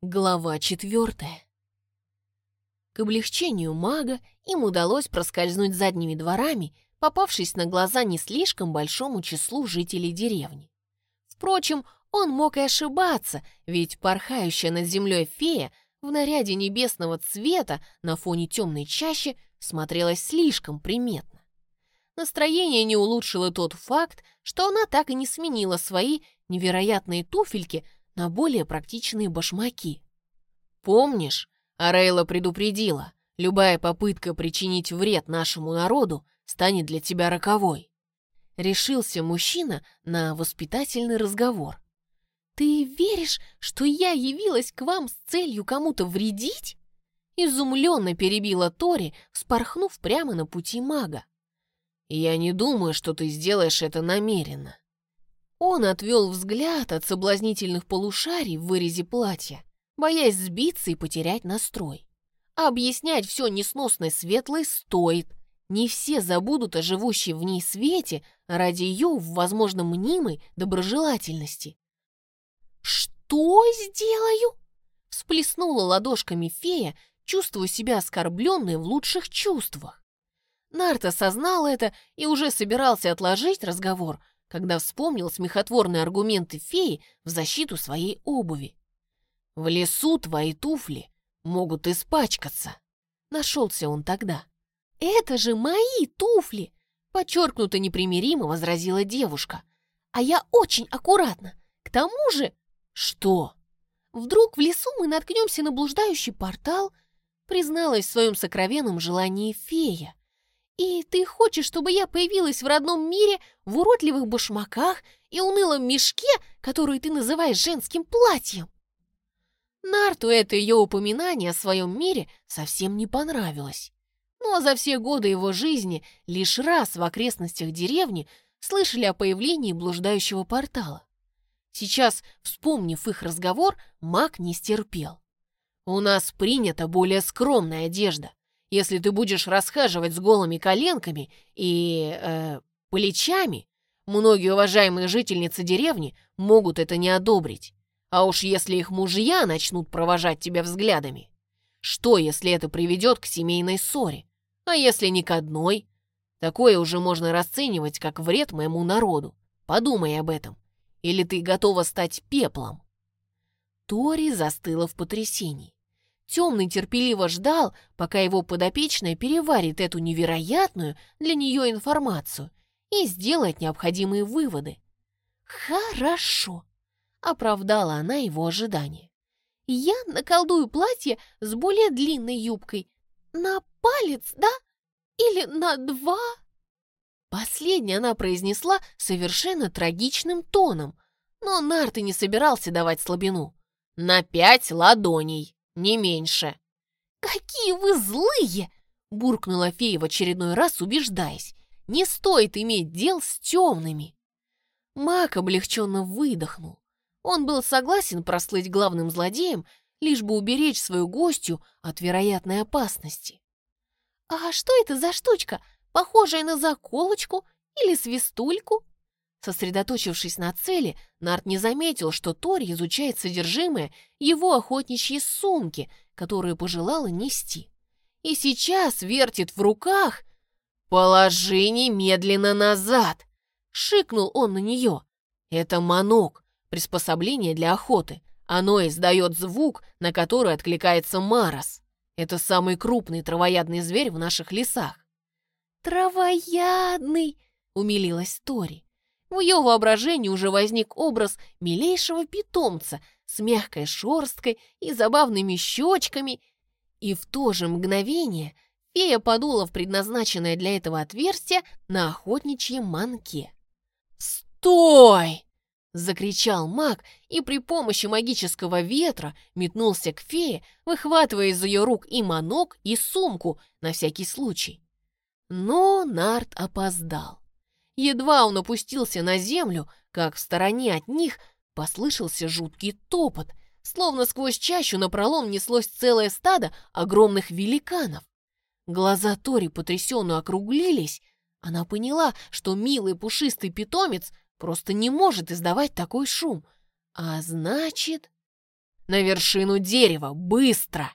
Глава четвертая. К облегчению мага им удалось проскользнуть задними дворами, попавшись на глаза не слишком большому числу жителей деревни. Впрочем, он мог и ошибаться, ведь порхающая над землей фея в наряде небесного цвета на фоне темной чащи смотрелась слишком приметно. Настроение не улучшило тот факт, что она так и не сменила свои невероятные туфельки на более практичные башмаки. «Помнишь, Арейла предупредила, любая попытка причинить вред нашему народу станет для тебя роковой». Решился мужчина на воспитательный разговор. «Ты веришь, что я явилась к вам с целью кому-то вредить?» Изумленно перебила Тори, вспорхнув прямо на пути мага. «Я не думаю, что ты сделаешь это намеренно», он отвел взгляд от соблазнительных полушарий в вырезе платья, боясь сбиться и потерять настрой. объяснять все несносной светлой стоит. Не все забудут о живущей в ней свете ради ее, возможно, мнимой доброжелательности. «Что сделаю?» Всплеснула ладошками фея, чувствуя себя оскорбленной в лучших чувствах. Нарт осознал это и уже собирался отложить разговор, когда вспомнил смехотворные аргументы феи в защиту своей обуви. «В лесу твои туфли могут испачкаться», — нашелся он тогда. «Это же мои туфли!» — подчеркнуто непримиримо возразила девушка. «А я очень аккуратно. К тому же...» «Что?» «Вдруг в лесу мы наткнемся на блуждающий портал?» призналась в своем сокровенном желании фея. «И ты хочешь, чтобы я появилась в родном мире в уродливых башмаках и унылом мешке, который ты называешь женским платьем?» Нарту это ее упоминание о своем мире совсем не понравилось. Но ну, а за все годы его жизни лишь раз в окрестностях деревни слышали о появлении блуждающего портала. Сейчас, вспомнив их разговор, маг не стерпел. «У нас принята более скромная одежда. Если ты будешь расхаживать с голыми коленками и... Э, плечами, многие уважаемые жительницы деревни могут это не одобрить. А уж если их мужья начнут провожать тебя взглядами. Что, если это приведет к семейной ссоре? А если не к одной? Такое уже можно расценивать как вред моему народу. Подумай об этом. Или ты готова стать пеплом?» Тори застыла в потрясении. Темный терпеливо ждал, пока его подопечная переварит эту невероятную для нее информацию и сделает необходимые выводы. «Хорошо», — оправдала она его ожидания. «Я наколдую платье с более длинной юбкой. На палец, да? Или на два?» Последнее она произнесла совершенно трагичным тоном, но Нарты не собирался давать слабину. «На пять ладоней!» Не меньше». «Какие вы злые!» — буркнула фея в очередной раз, убеждаясь. «Не стоит иметь дел с темными». Мак облегченно выдохнул. Он был согласен прослыть главным злодеем, лишь бы уберечь свою гостью от вероятной опасности. «А что это за штучка, похожая на заколочку или свистульку?» Сосредоточившись на цели, Нарт не заметил, что Тори изучает содержимое его охотничьей сумки, которую пожелала нести. И сейчас вертит в руках. «Положи немедленно назад!» — шикнул он на нее. «Это манок, приспособление для охоты. Оно издает звук, на который откликается Марос. Это самый крупный травоядный зверь в наших лесах». «Травоядный!» — умилилась Тори. В ее воображении уже возник образ милейшего питомца с мягкой шерсткой и забавными щечками, и в то же мгновение фея подула в предназначенное для этого отверстие на охотничьем манке. «Стой!» — закричал маг и при помощи магического ветра метнулся к фее, выхватывая из ее рук и манок, и сумку на всякий случай. Но Нарт опоздал. Едва он опустился на землю, как в стороне от них послышался жуткий топот, словно сквозь чащу напролом неслось целое стадо огромных великанов. Глаза Тори потрясенно округлились. Она поняла, что милый пушистый питомец просто не может издавать такой шум. А значит... На вершину дерева! Быстро!»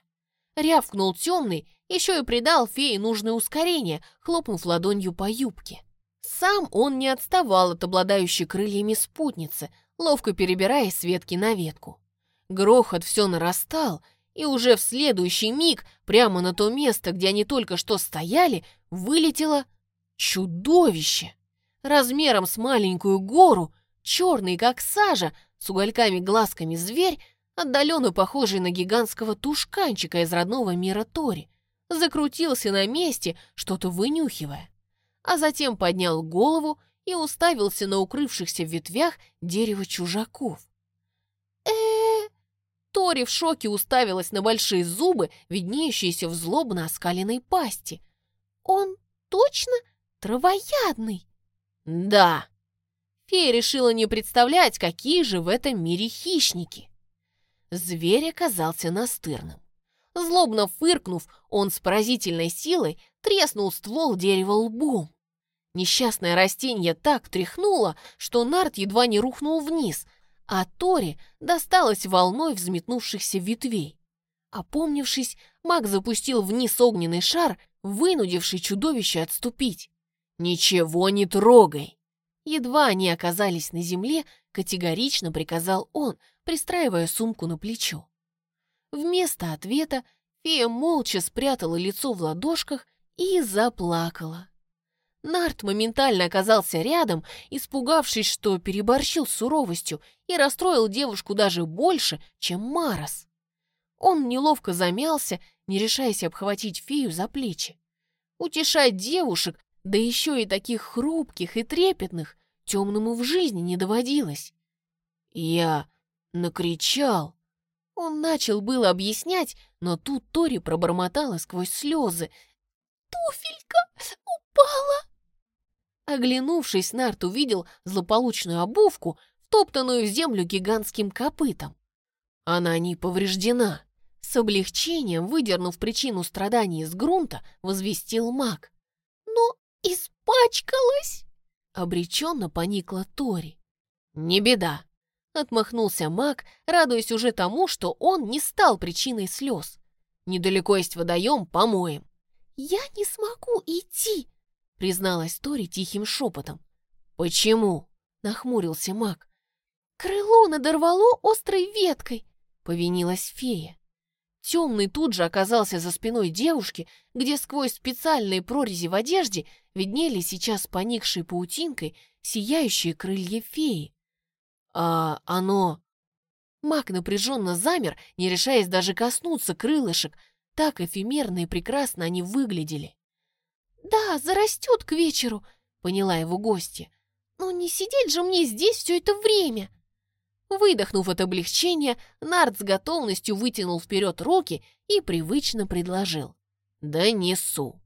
Рявкнул темный, еще и придал фее нужное ускорение, хлопнув ладонью по юбке. Сам он не отставал от обладающей крыльями спутницы, ловко перебирая с ветки на ветку. Грохот все нарастал, и уже в следующий миг прямо на то место, где они только что стояли, вылетело чудовище. Размером с маленькую гору, черный как сажа, с угольками-глазками зверь, отдаленно похожий на гигантского тушканчика из родного мира Тори, закрутился на месте, что-то вынюхивая, а затем поднял голову и уставился на укрывшихся в ветвях дерево чужаков. э Тори в шоке уставилась на большие зубы, виднеющиеся в злобно оскаленной пасти. «Он точно травоядный?» «Да». Фея решила не представлять, какие же в этом мире хищники. Зверь оказался настырным. Злобно фыркнув, он с поразительной силой треснул ствол дерева лбом. Несчастное растение так тряхнуло, что Нарт едва не рухнул вниз, а Тори досталось волной взметнувшихся ветвей. Опомнившись, маг запустил вниз огненный шар, вынудивший чудовище отступить. «Ничего не трогай!» Едва они оказались на земле, категорично приказал он, пристраивая сумку на плечо. Вместо ответа фея молча спрятала лицо в ладошках и заплакала. Нарт моментально оказался рядом, испугавшись, что переборщил с суровостью и расстроил девушку даже больше, чем Марос. Он неловко замялся, не решаясь обхватить фею за плечи. Утешать девушек, да еще и таких хрупких и трепетных, темному в жизни не доводилось. Я накричал. Он начал было объяснять, но тут Тори пробормотала сквозь слезы. «Туфелька упала!» Оглянувшись, Нарт увидел злополучную обувку, втоптанную в землю гигантским копытом. Она не повреждена. С облегчением, выдернув причину страданий из грунта, возвестил маг. «Но испачкалась!» Обреченно поникла Тори. «Не беда!» Отмахнулся маг, радуясь уже тому, что он не стал причиной слез. «Недалеко есть водоем, помоем». «Я не смогу идти!» Призналась Тори тихим шепотом. «Почему?» — нахмурился маг. «Крыло надорвало острой веткой», — повинилась фея. Темный тут же оказался за спиной девушки, где сквозь специальные прорези в одежде виднели сейчас поникшей паутинкой сияющие крылья феи. «А оно...» Маг напряженно замер, не решаясь даже коснуться крылышек, так эфемерно и прекрасно они выглядели. «Да, зарастет к вечеру», — поняла его гостья. «Но не сидеть же мне здесь все это время!» Выдохнув от облегчения, Нарт с готовностью вытянул вперед руки и привычно предложил. «Да несу!»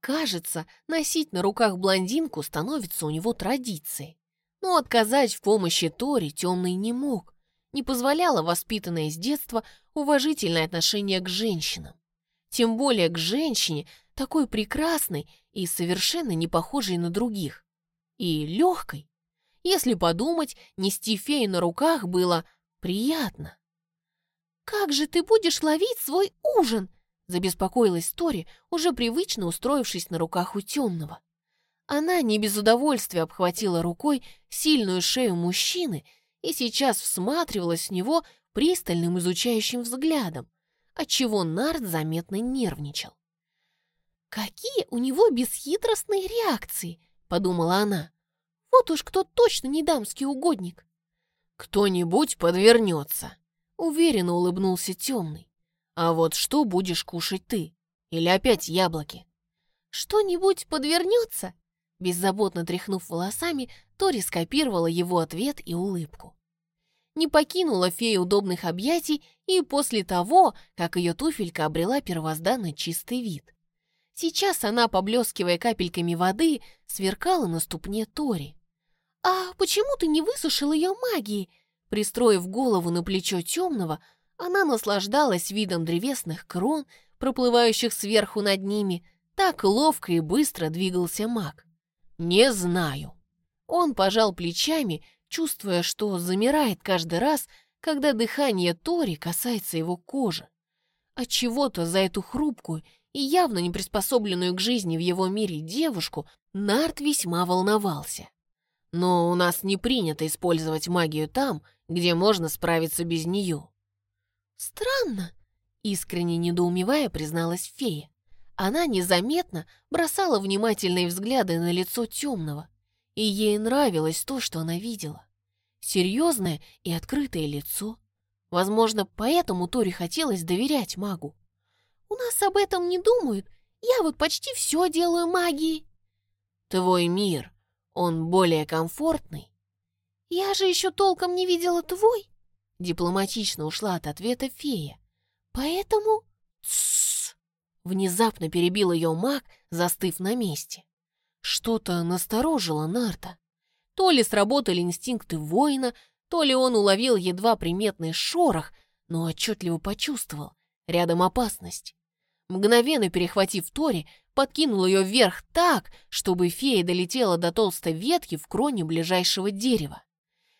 Кажется, носить на руках блондинку становится у него традицией. Но отказать в помощи Тори темный не мог. Не позволяло воспитанное с детства уважительное отношение к женщинам. Тем более к женщине, такой прекрасной и совершенно не похожей на других. И легкой. Если подумать, нести фею на руках было приятно. «Как же ты будешь ловить свой ужин?» забеспокоилась Тори, уже привычно устроившись на руках у темного. Она не без удовольствия обхватила рукой сильную шею мужчины и сейчас всматривалась в него пристальным изучающим взглядом, отчего Нард заметно нервничал. «Какие у него бесхитростные реакции!» — подумала она. «Вот уж кто точно не дамский угодник!» «Кто-нибудь подвернется!» — уверенно улыбнулся темный. «А вот что будешь кушать ты? Или опять яблоки?» «Что-нибудь подвернется?» Беззаботно тряхнув волосами, Тори скопировала его ответ и улыбку. Не покинула фея удобных объятий и после того, как ее туфелька обрела первозданно чистый вид. Сейчас она, поблескивая капельками воды, сверкала на ступне Тори. «А почему ты не высушил ее магией?» Пристроив голову на плечо темного, она наслаждалась видом древесных крон, проплывающих сверху над ними. Так ловко и быстро двигался маг. «Не знаю». Он пожал плечами, чувствуя, что замирает каждый раз, когда дыхание Тори касается его кожи. От чего то за эту хрупкую и явно не приспособленную к жизни в его мире девушку Нарт весьма волновался. Но у нас не принято использовать магию там, где можно справиться без нее. Странно, искренне недоумевая, призналась фея. Она незаметно бросала внимательные взгляды на лицо темного, и ей нравилось то, что она видела. Серьезное и открытое лицо. Возможно, поэтому Тори хотелось доверять магу. «У нас об этом не думают. Я вот почти все делаю магией». «Твой мир, он более комфортный?» «Я же еще толком не видела твой!» Дипломатично ушла от ответа фея. «Поэтому...» «Тссс!» Внезапно перебил ее маг, застыв на месте. Что-то насторожило Нарта. То ли сработали инстинкты воина, то ли он уловил едва приметный шорох, но отчетливо почувствовал рядом опасность. Мгновенно перехватив Тори, подкинул ее вверх так, чтобы фея долетела до толстой ветки в кроне ближайшего дерева.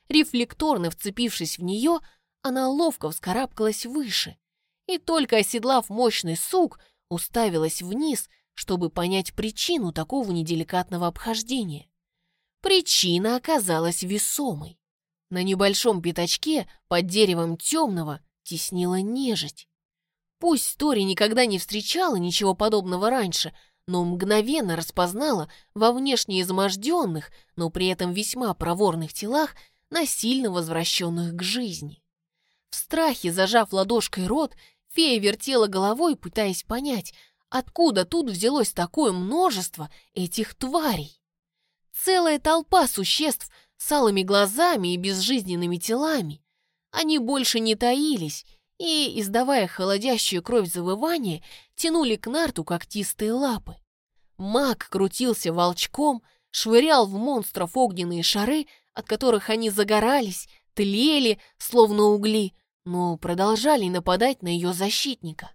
Рефлекторно вцепившись в нее, она ловко вскарабкалась выше и, только оседлав мощный сук, уставилась вниз, чтобы понять причину такого неделикатного обхождения. Причина оказалась весомой. На небольшом пятачке под деревом темного теснила нежить. Пусть Тори никогда не встречала ничего подобного раньше, но мгновенно распознала во внешне изможденных, но при этом весьма проворных телах насильно возвращенных к жизни. В страхе, зажав ладошкой рот, фея вертела головой, пытаясь понять, откуда тут взялось такое множество этих тварей. Целая толпа существ с алыми глазами и безжизненными телами. Они больше не таились и, издавая холодящую кровь завывания, тянули к нарту когтистые лапы. Маг крутился волчком, швырял в монстров огненные шары, от которых они загорались, тлели, словно угли, но продолжали нападать на ее защитника.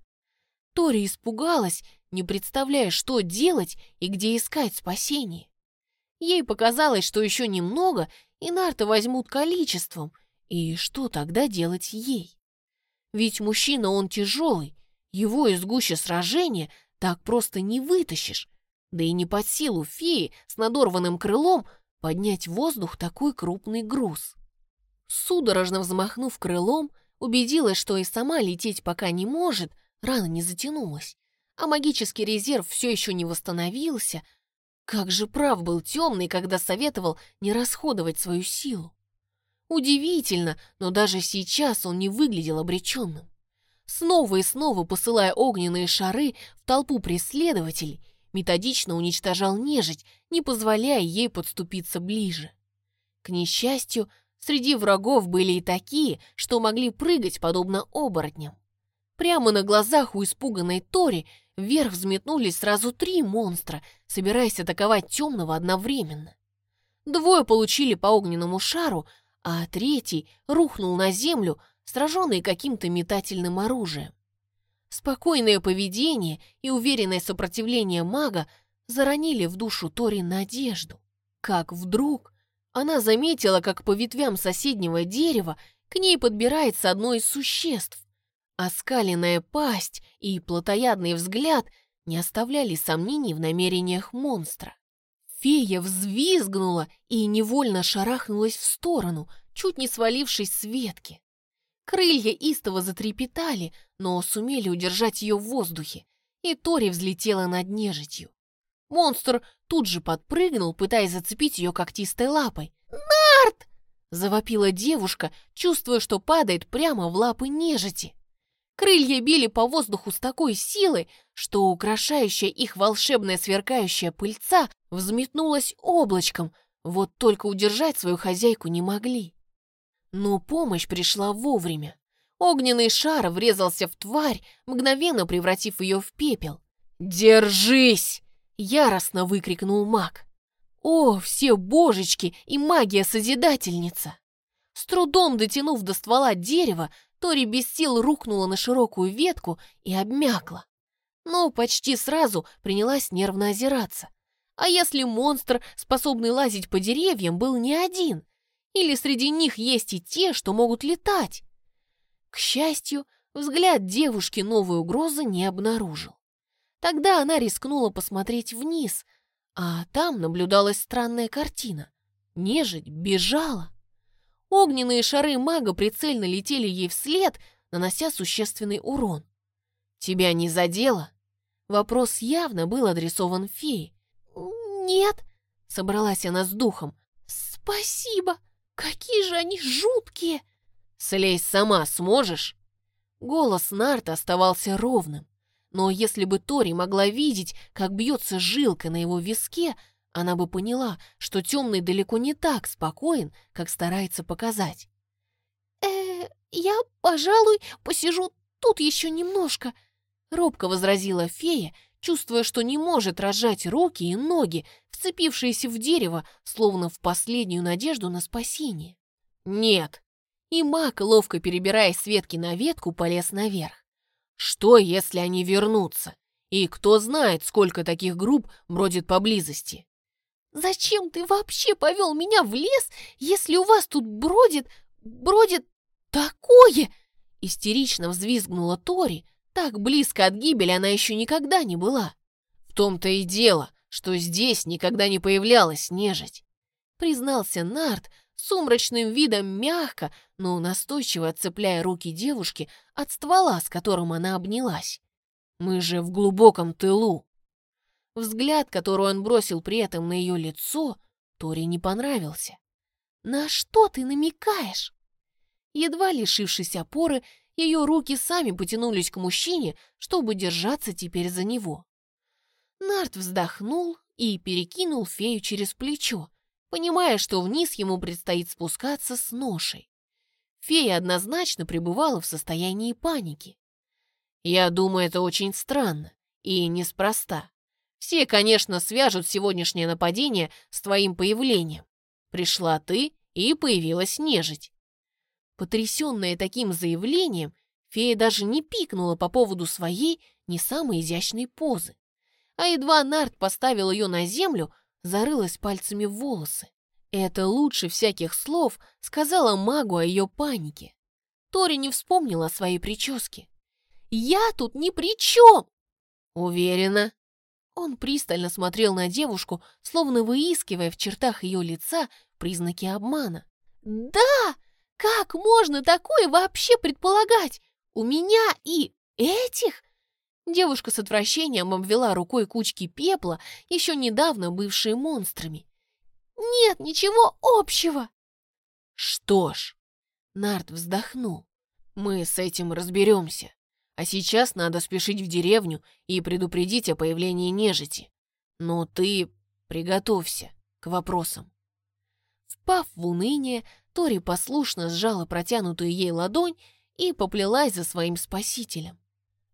Тори испугалась, не представляя, что делать и где искать спасение. Ей показалось, что еще немного, и нарты возьмут количеством, и что тогда делать ей? Ведь мужчина он тяжелый, его из гуще сражения так просто не вытащишь, да и не под силу феи с надорванным крылом поднять в воздух такой крупный груз. Судорожно взмахнув крылом, убедилась, что и сама лететь пока не может, рана не затянулась, а магический резерв все еще не восстановился. Как же прав был темный, когда советовал не расходовать свою силу. Удивительно, но даже сейчас он не выглядел обреченным. Снова и снова посылая огненные шары в толпу преследователей, методично уничтожал нежить, не позволяя ей подступиться ближе. К несчастью, среди врагов были и такие, что могли прыгать подобно оборотням. Прямо на глазах у испуганной Тори вверх взметнулись сразу три монстра, собираясь атаковать темного одновременно. Двое получили по огненному шару, а третий рухнул на землю, сраженный каким-то метательным оружием. Спокойное поведение и уверенное сопротивление мага заронили в душу Тори надежду. Как вдруг она заметила, как по ветвям соседнего дерева к ней подбирается одно из существ. Оскаленная пасть и плотоядный взгляд не оставляли сомнений в намерениях монстра. Фея взвизгнула и невольно шарахнулась в сторону, чуть не свалившись с ветки. Крылья истово затрепетали, но сумели удержать ее в воздухе, и Тори взлетела над нежитью. Монстр тут же подпрыгнул, пытаясь зацепить ее когтистой лапой. «Нарт!» — завопила девушка, чувствуя, что падает прямо в лапы нежити. Крылья били по воздуху с такой силой, что украшающая их волшебная сверкающая пыльца взметнулась облачком, вот только удержать свою хозяйку не могли. Но помощь пришла вовремя. Огненный шар врезался в тварь, мгновенно превратив ее в пепел. «Держись!» — яростно выкрикнул маг. «О, все божечки и магия-созидательница!» С трудом дотянув до ствола дерева, Тори без сил рухнула на широкую ветку и обмякла. Но почти сразу принялась нервно озираться. А если монстр, способный лазить по деревьям, был не один? Или среди них есть и те, что могут летать. К счастью, взгляд девушки новой угрозы не обнаружил. Тогда она рискнула посмотреть вниз, а там наблюдалась странная картина. Нежить бежала. Огненные шары мага прицельно летели ей вслед, нанося существенный урон. «Тебя не задело?» Вопрос явно был адресован фее. «Нет», — собралась она с духом. «Спасибо! Какие же они жуткие!» «Слезь сама сможешь?» Голос Нарта оставался ровным. Но если бы Тори могла видеть, как бьется жилка на его виске, она бы поняла, что темный далеко не так спокоен, как старается показать. «Э, я, пожалуй, посижу тут еще немножко», — робко возразила фея, чувствуя, что не может разжать руки и ноги, вцепившиеся в дерево, словно в последнюю надежду на спасение. «Нет!» И маг, ловко перебирая с ветки на ветку, полез наверх. Что, если они вернутся? И кто знает, сколько таких групп бродит поблизости? «Зачем ты вообще повел меня в лес, если у вас тут бродит, бродит такое?» Истерично взвизгнула Тори. Так близко от гибели она еще никогда не была. В том-то и дело, что здесь никогда не появлялась нежить. Признался Нарт, сумрачным видом мягко, но настойчиво отцепляя руки девушки от ствола, с которым она обнялась. «Мы же в глубоком тылу!» Взгляд, который он бросил при этом на ее лицо, Тори не понравился. «На что ты намекаешь?» Едва лишившись опоры, ее руки сами потянулись к мужчине, чтобы держаться теперь за него. Нарт вздохнул и перекинул фею через плечо, понимая, что вниз ему предстоит спускаться с ношей. Фея однозначно пребывала в состоянии паники. Я думаю, это очень странно и неспроста. Все, конечно, свяжут сегодняшнее нападение с твоим появлением. Пришла ты, и появилась нежить. Потрясенная таким заявлением, фея даже не пикнула по поводу своей не самой изящной позы. А едва Нарт поставил ее на землю, зарылась пальцами в волосы. Это лучше всяких слов сказала магу о ее панике. Тори не вспомнила о своей прическе. «Я тут ни при чем!» «Уверена?» Он пристально смотрел на девушку, словно выискивая в чертах ее лица признаки обмана. «Да! Как можно такое вообще предполагать? У меня и этих?» Девушка с отвращением обвела рукой кучки пепла, еще недавно бывшие монстрами. «Нет ничего общего!» «Что ж...» Нарт вздохнул. «Мы с этим разберемся. А сейчас надо спешить в деревню и предупредить о появлении нежити. Но ты приготовься к вопросам». Впав в уныние, Тори послушно сжала протянутую ей ладонь и поплелась за своим спасителем.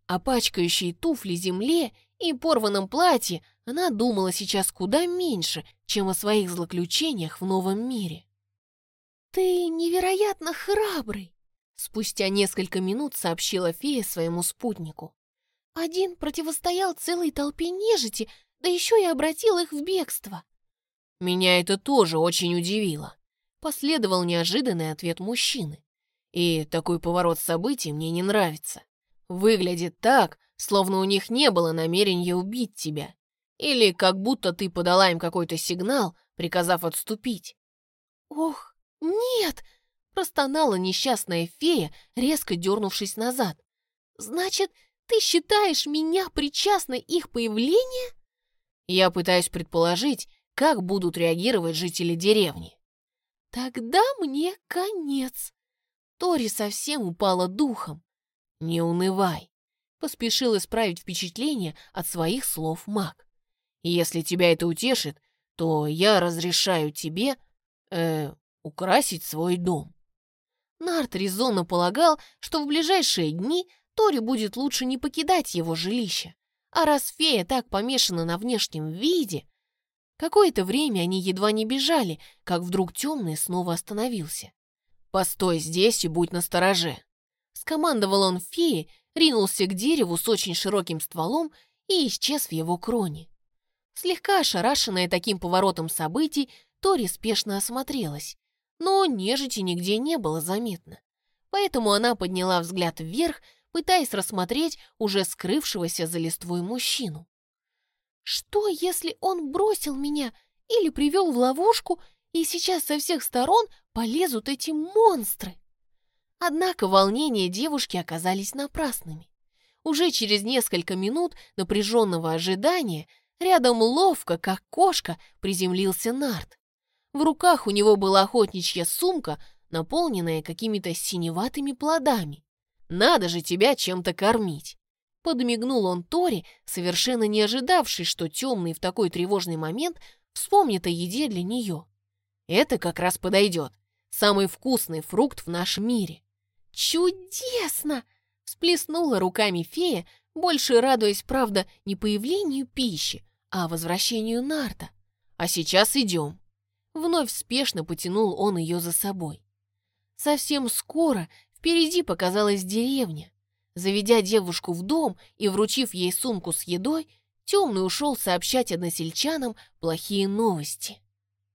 О пачкающей туфли земле и порванном платье она думала сейчас куда меньше, чем о своих злоключениях в новом мире. «Ты невероятно храбрый!» Спустя несколько минут сообщила фея своему спутнику. «Один противостоял целой толпе нежити, да еще и обратил их в бегство». «Меня это тоже очень удивило», — последовал неожиданный ответ мужчины. «И такой поворот событий мне не нравится. Выглядит так, словно у них не было намерения убить тебя. Или как будто ты подала им какой-то сигнал, приказав отступить. «Ох, нет!» — простонала несчастная фея, резко дернувшись назад. «Значит, ты считаешь меня причастной их появлению?» Я пытаюсь предположить, как будут реагировать жители деревни. Тогда мне конец. Тори совсем упала духом. Не унывай. Поспешил исправить впечатление от своих слов маг. Если тебя это утешит, то я разрешаю тебе, э, украсить свой дом». Нарт резонно полагал, что в ближайшие дни Тори будет лучше не покидать его жилище. А раз фея так помешана на внешнем виде... Какое-то время они едва не бежали, как вдруг темный снова остановился. «Постой здесь и будь настороже!» Скомандовал он фее, ринулся к дереву с очень широким стволом и исчез в его кроне. Слегка ошарашенная таким поворотом событий, Тори спешно осмотрелась, но нежити нигде не было заметно. поэтому она подняла взгляд вверх, пытаясь рассмотреть уже скрывшегося за листвой мужчину. Что, если он бросил меня или привел в ловушку, и сейчас со всех сторон полезут эти монстры? Однако волнения девушки оказались напрасными. Уже через несколько минут напряженного ожидания рядом ловко, как кошка, приземлился Нарт. В руках у него была охотничья сумка, наполненная какими-то синеватыми плодами. «Надо же тебя чем-то кормить!» Подмигнул он Тори, совершенно не ожидавший, что темный в такой тревожный момент вспомнит о еде для нее. Это как раз подойдет. Самый вкусный фрукт в нашем мире. «Чудесно!» — всплеснула руками фея, больше радуясь, правда, не появлению пищи, а возвращению Нарта. «А сейчас идем». Вновь спешно потянул он ее за собой. Совсем скоро впереди показалась деревня. Заведя девушку в дом и вручив ей сумку с едой, Темный ушел сообщать односельчанам плохие новости.